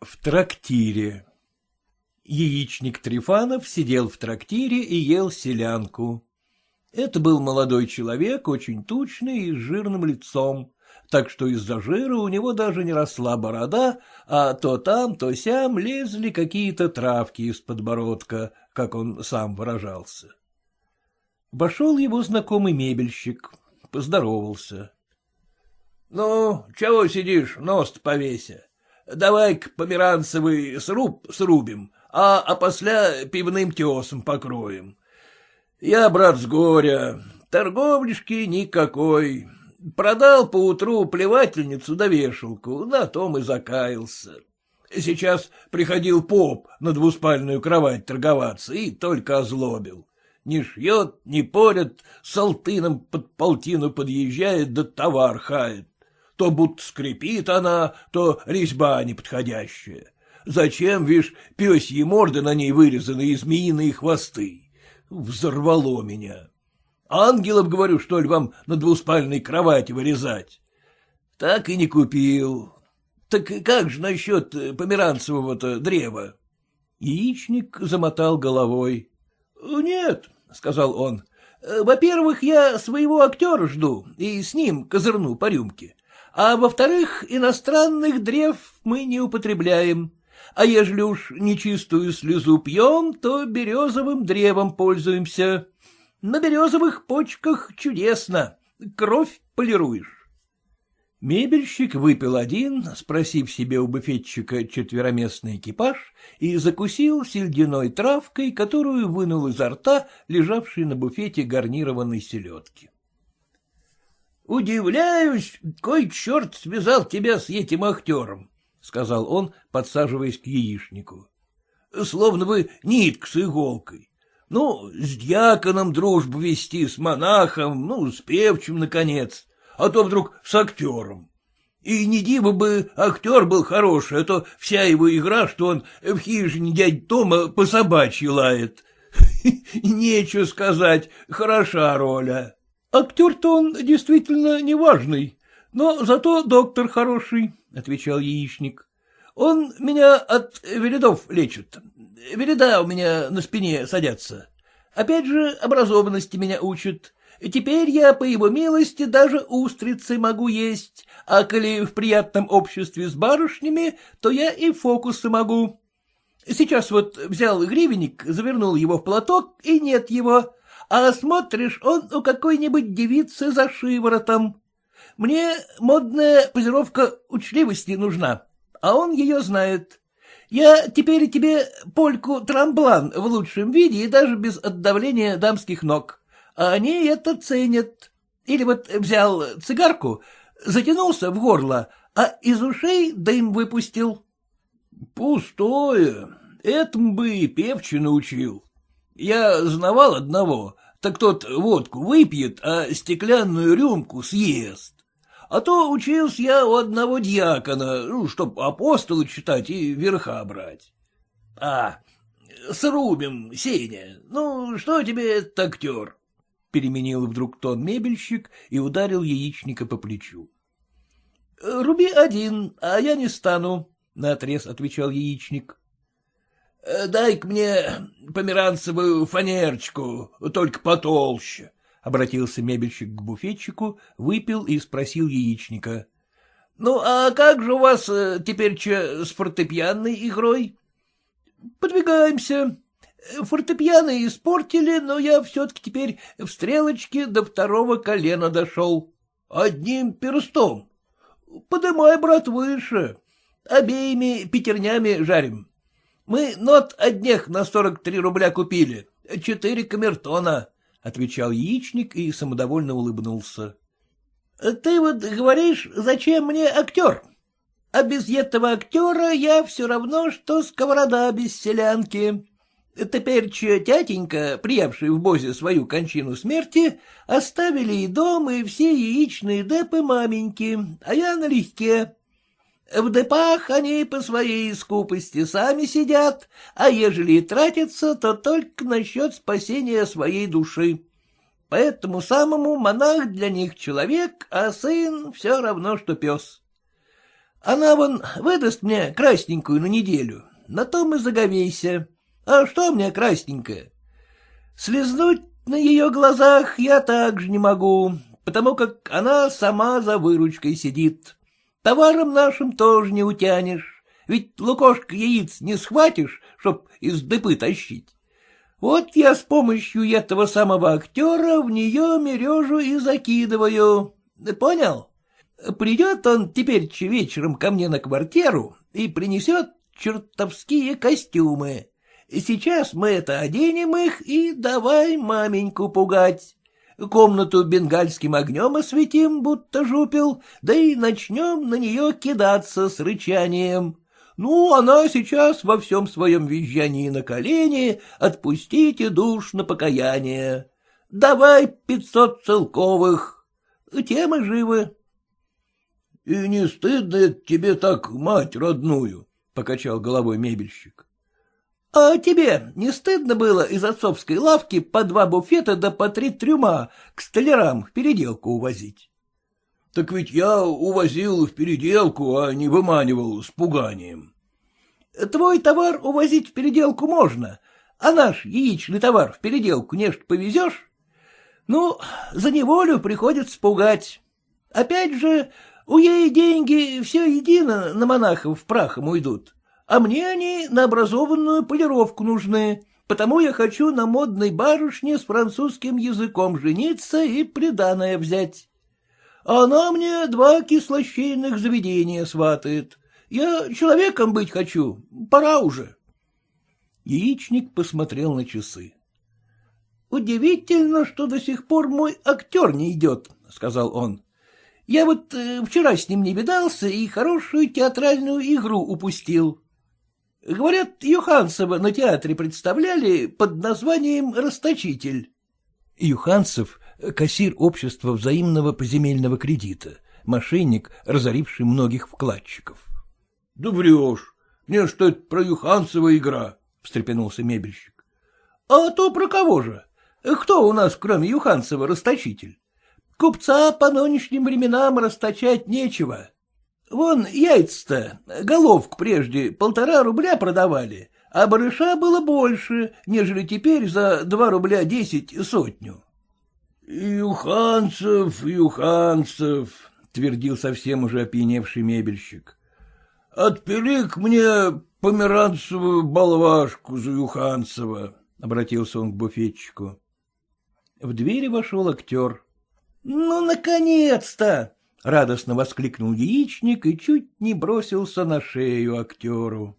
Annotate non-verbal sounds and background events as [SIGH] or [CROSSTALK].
В трактире Яичник Трифанов сидел в трактире и ел селянку. Это был молодой человек, очень тучный и с жирным лицом, так что из-за жира у него даже не росла борода, а то там, то сям лезли какие-то травки из подбородка, как он сам выражался. Вошел его знакомый мебельщик, поздоровался. — Ну, чего сидишь, нос повеся? Давай-ка померанцевый сруб срубим, а опосля пивным тесом покроем. Я, брат, с горя, торговлишки никакой. Продал поутру плевательницу да вешалку, на том и закаялся. Сейчас приходил поп на двуспальную кровать торговаться и только озлобил не шьет, не порят, с алтыном под полтину подъезжает, да товар хает. То будто скрипит она, то резьба неподходящая. Зачем, вишь, пёсьи морды на ней вырезаны и змеиные хвосты? Взорвало меня. Ангелов, говорю, что ли, вам на двуспальной кровати вырезать? Так и не купил. Так как же насчет померанцевого-то древа? Яичник замотал головой. — Нет, — сказал он. — Во-первых, я своего актера жду и с ним козырну по рюмке. А во-вторых, иностранных древ мы не употребляем. А ежели уж нечистую слезу пьем, то березовым древом пользуемся. На березовых почках чудесно, кровь полируешь. Мебельщик выпил один, спросив себе у буфетчика четвероместный экипаж, и закусил сельдяной травкой, которую вынул изо рта, лежавшей на буфете гарнированной селедки. — Удивляюсь, кой черт связал тебя с этим актером, — сказал он, подсаживаясь к яичнику. — Словно бы нитка с иголкой. Ну, с дьяконом дружбу вести, с монахом, ну, с певчим, наконец а то вдруг с актером. И не диво бы актер был хороший, а то вся его игра, что он в хижине дядь Тома по собачьи лает. [LAUGHS] Нечего сказать, хороша роля. Актер-то он действительно неважный, но зато доктор хороший, — отвечал яичник. Он меня от вередов лечит. Вереда у меня на спине садятся. Опять же, образованности меня учит. Теперь я, по его милости, даже устрицы могу есть, а коли в приятном обществе с барышнями, то я и фокусы могу. Сейчас вот взял гривенник, завернул его в платок, и нет его, а смотришь, он у какой-нибудь девицы за шиворотом. Мне модная позировка учливости нужна, а он ее знает. Я теперь тебе польку трамблан в лучшем виде и даже без отдавления дамских ног а они это ценят. Или вот взял цигарку, затянулся в горло, а из ушей дым выпустил. — Пустое. Этому бы и певче научил. Я знавал одного, так тот водку выпьет, а стеклянную рюмку съест. А то учился я у одного дьякона, ну, чтоб апостолы читать и верха брать. А, срубим, Сеня, ну, что тебе этот актер? — переменил вдруг тон мебельщик и ударил яичника по плечу. — Руби один, а я не стану, — наотрез отвечал яичник. — Дай-ка мне померанцевую фанерочку, только потолще, — обратился мебельщик к буфетчику, выпил и спросил яичника. — Ну, а как же у вас э, теперь че с фортепианной игрой? — Подвигаемся, Фортепиано испортили, но я все-таки теперь в стрелочке до второго колена дошел. Одним перстом. Подымай, брат, выше. Обеими пятернями жарим. Мы нот одних на сорок три рубля купили. Четыре камертона, — отвечал яичник и самодовольно улыбнулся. — Ты вот говоришь, зачем мне актер? А без этого актера я все равно, что сковорода без селянки. Теперь че тятенька, приявший в Бозе свою кончину смерти, оставили и дом, и все яичные депы маменьки, а я налегке. В депах они по своей скупости сами сидят, а ежели и тратятся, то только насчет спасения своей души. Поэтому самому монах для них человек, а сын все равно, что пес. Она вон выдаст мне красненькую на неделю, на том и заговейся. А что мне красненькая? Слизнуть на ее глазах я также не могу, потому как она сама за выручкой сидит. Товаром нашим тоже не утянешь, ведь лукошка яиц не схватишь, чтоб из дыпы тащить. Вот я с помощью этого самого актера в нее мережу и закидываю. Понял? Придет он теперь вечером ко мне на квартиру и принесет чертовские костюмы. Сейчас мы это оденем их и давай маменьку пугать. Комнату бенгальским огнем осветим, будто жупел, да и начнем на нее кидаться с рычанием. Ну, она сейчас во всем своем визжании на колени, отпустите душ на покаяние. Давай пятьсот целковых. Темы живы. — И не стыдно тебе так мать родную? — покачал головой мебельщик. — А тебе не стыдно было из отцовской лавки по два буфета да по три трюма к столярам в переделку увозить? — Так ведь я увозил в переделку, а не выманивал с пуганием. — Твой товар увозить в переделку можно, а наш яичный товар в переделку нечто повезешь? Ну, за неволю приходится пугать. Опять же, у ей деньги все едино на монахов прахом уйдут, а мне они на образованную полировку нужны, потому я хочу на модной барышне с французским языком жениться и приданое взять. А она мне два кислощейных заведения сватает. Я человеком быть хочу, пора уже. Яичник посмотрел на часы. — Удивительно, что до сих пор мой актер не идет, — сказал он. Я вот э, вчера с ним не видался и хорошую театральную игру упустил. Говорят, Юханцева на театре представляли под названием «Расточитель». Юханцев — кассир общества взаимного поземельного кредита, мошенник, разоривший многих вкладчиков. — Да врешь. Мне что это про Юханцева игра? — встрепенулся мебельщик. — А то про кого же? Кто у нас, кроме Юханцева, расточитель? Купца по нынешним временам расточать нечего. Вон яйца-то, головку прежде полтора рубля продавали, а барыша было больше, нежели теперь за два рубля десять сотню. — Юханцев, Юханцев, — твердил совсем уже опьяневший мебельщик. — Отпили к мне померанцевую болвашку за Юханцева, — обратился он к буфетчику. В двери вошел актер. «Ну, наконец-то!» — радостно воскликнул яичник и чуть не бросился на шею актеру.